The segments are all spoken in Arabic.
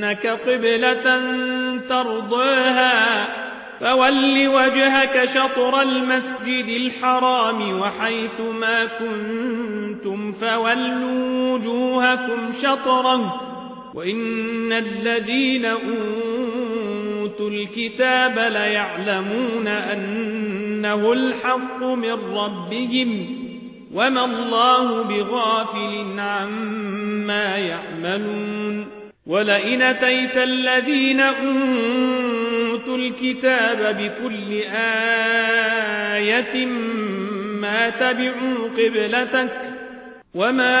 إنك قبلة ترضاها. فول وجهك شطر المسجد الحرام وحيث ما كنتم فولوا وجوهكم شطره. وإن الذين أوتوا الكتاب ليعلمون أنه الحق من ربهم وما الله بغافل عما يعملون. ولئن أتيت الذين أوتوا الكتاب بكل آية ما تبعوا قبلتك وما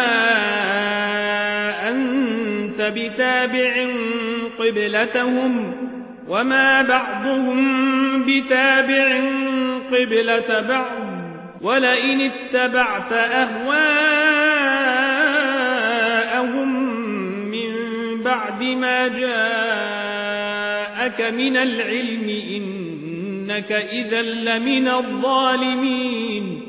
أنت بتابع قبلتهم وما بعضهم بتابع قبلة بعض ولئن اتبعت أهواءهم بعد ما جاءك من العلم إنك إذا لمن الظالمين.